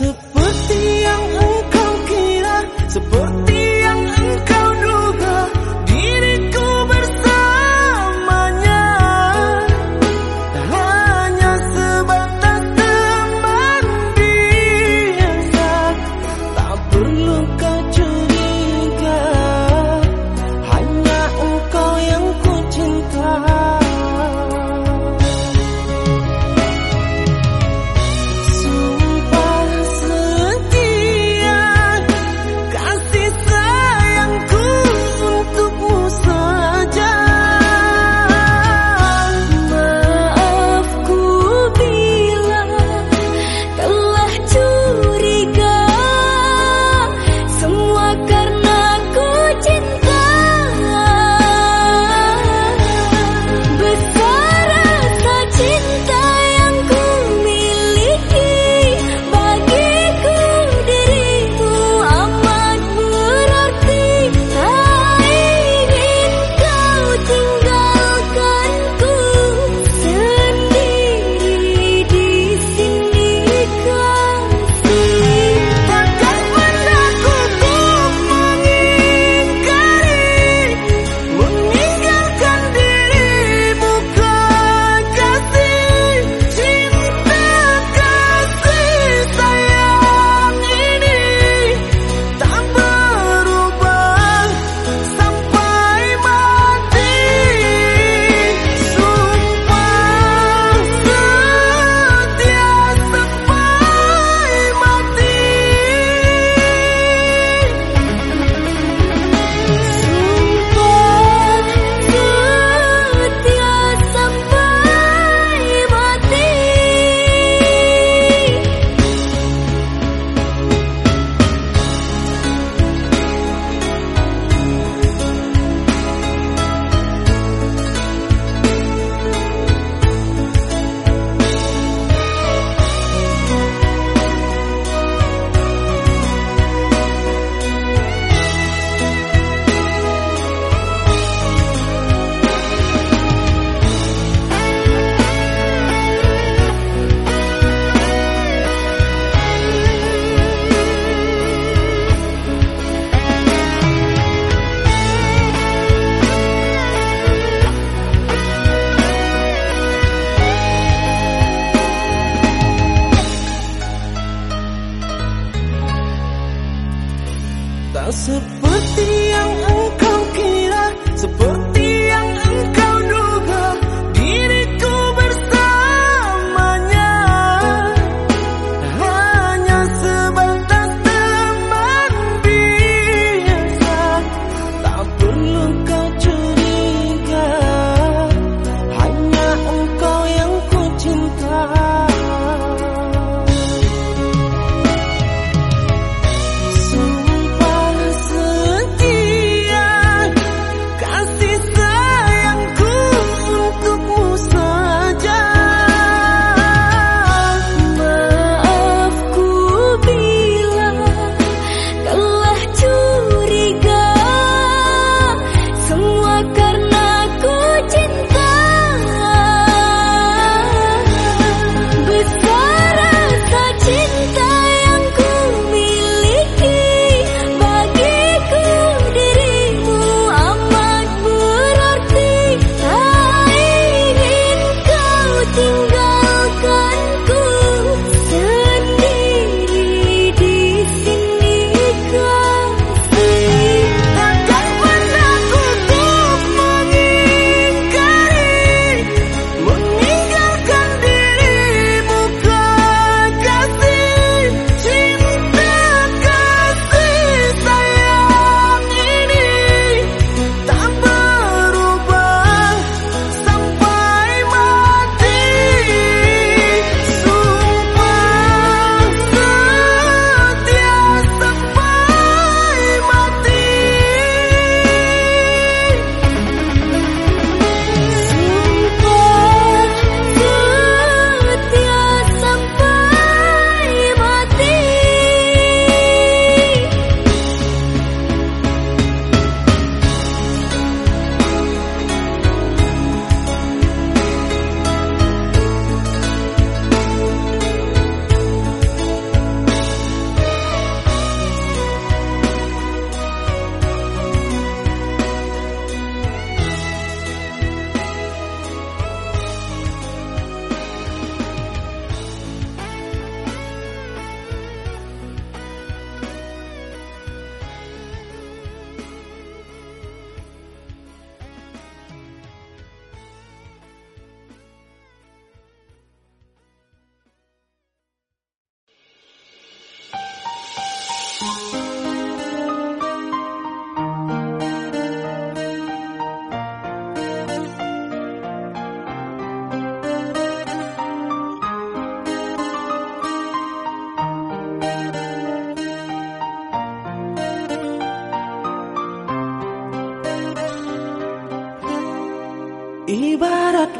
Sup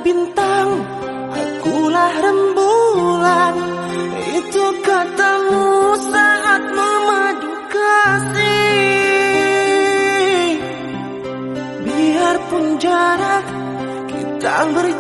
bintang Akulah rembulan. Itu katamu saat memadu kasih. Biarpun jarak kita berjalan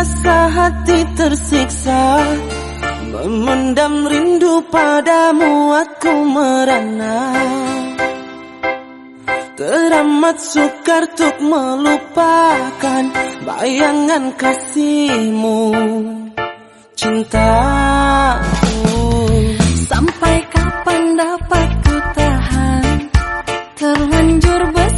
rasa hati tersiksa. Memendam rindu padamu aku merana. Teramat sukar untuk melupakan Bayangan kasihmu Cintaku. Sampai kapan dapat ku tahan? Terlanjur ber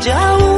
家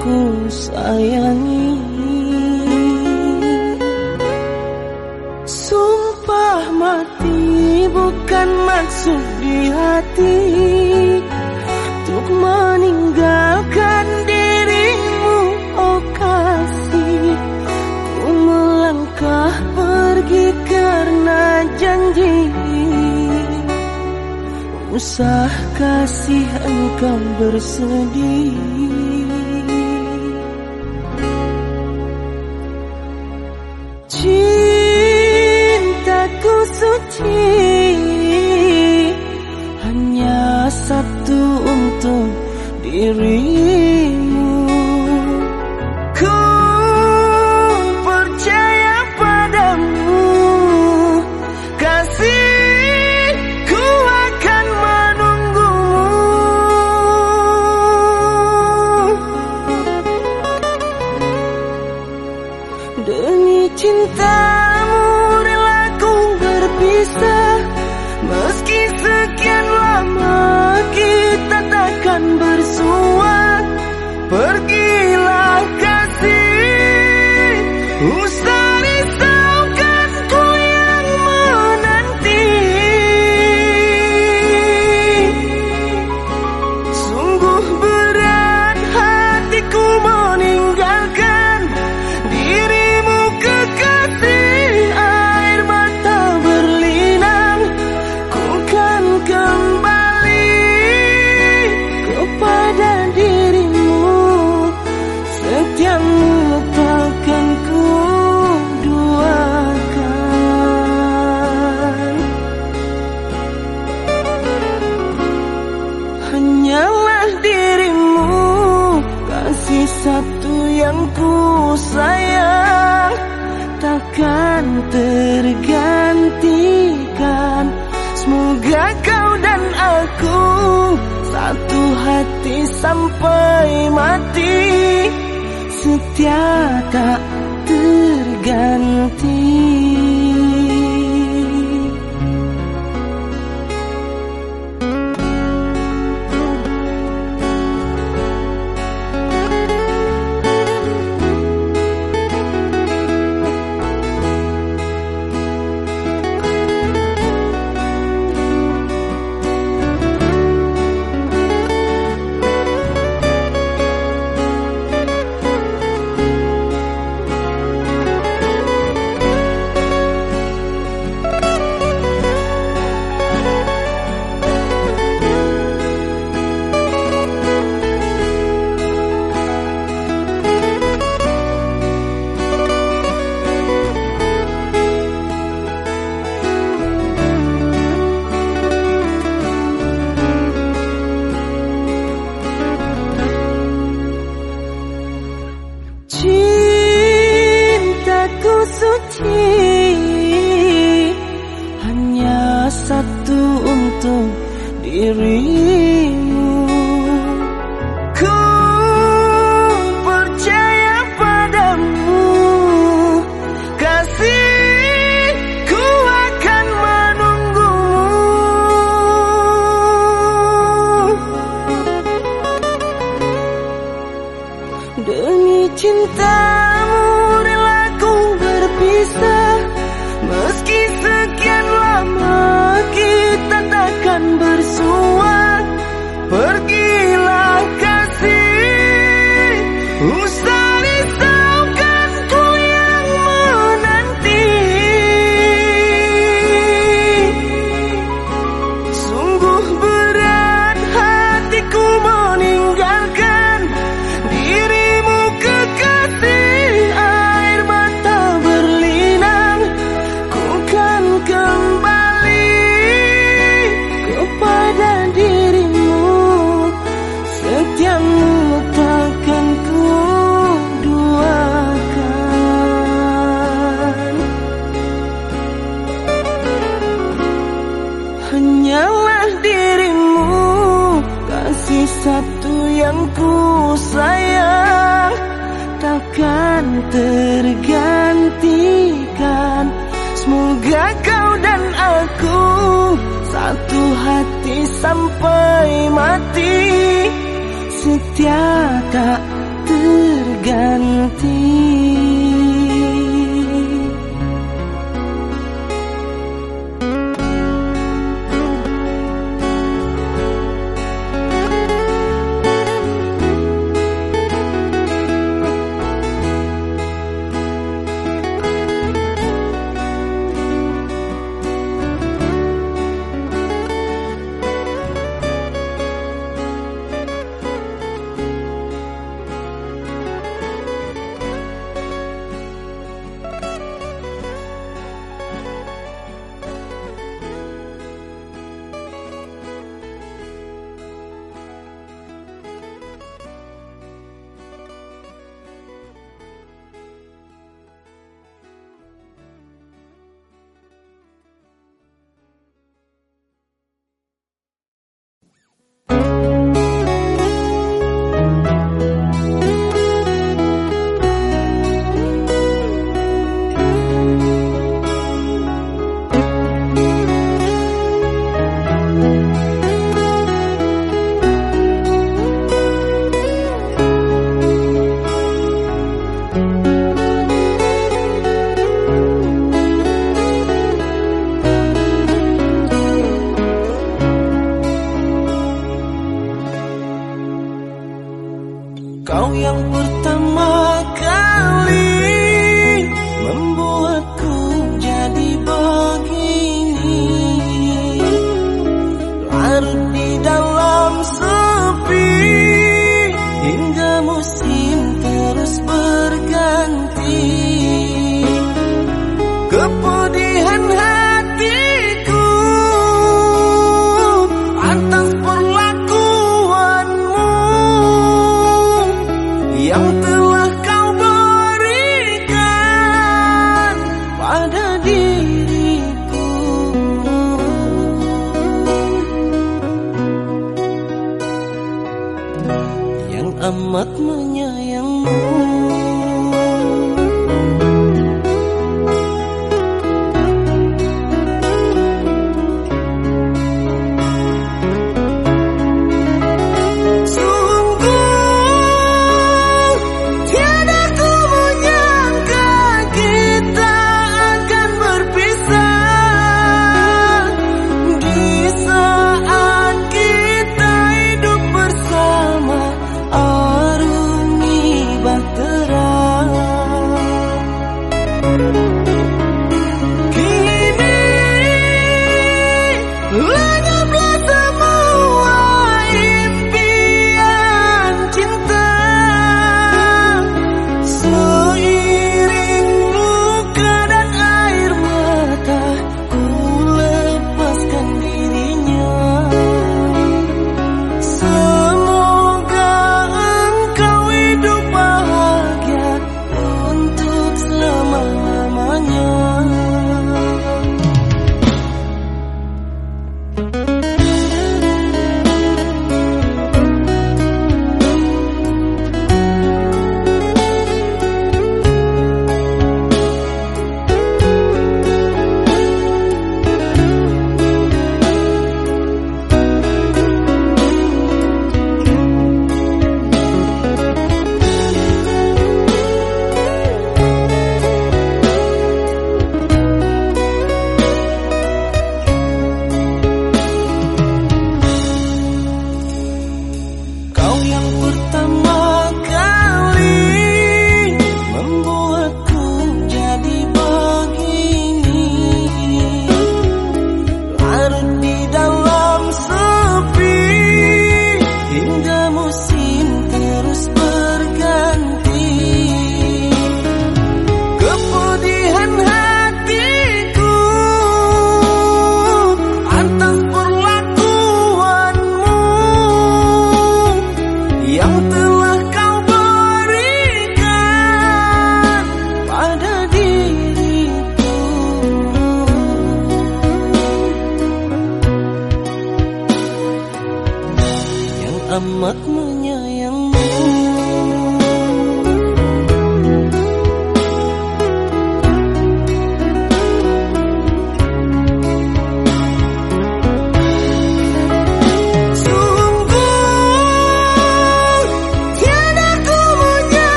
ku sayangi. Sumpah mati bukan maksud di hati. Untuk meninggalkan dirimu oh kasih. Ku melangkah pergi karena janji. Usah kasih engkau bersedih?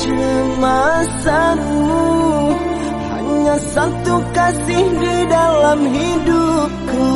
Kecemasanmu. Hanya satu kasih di dalam hidupku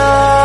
love.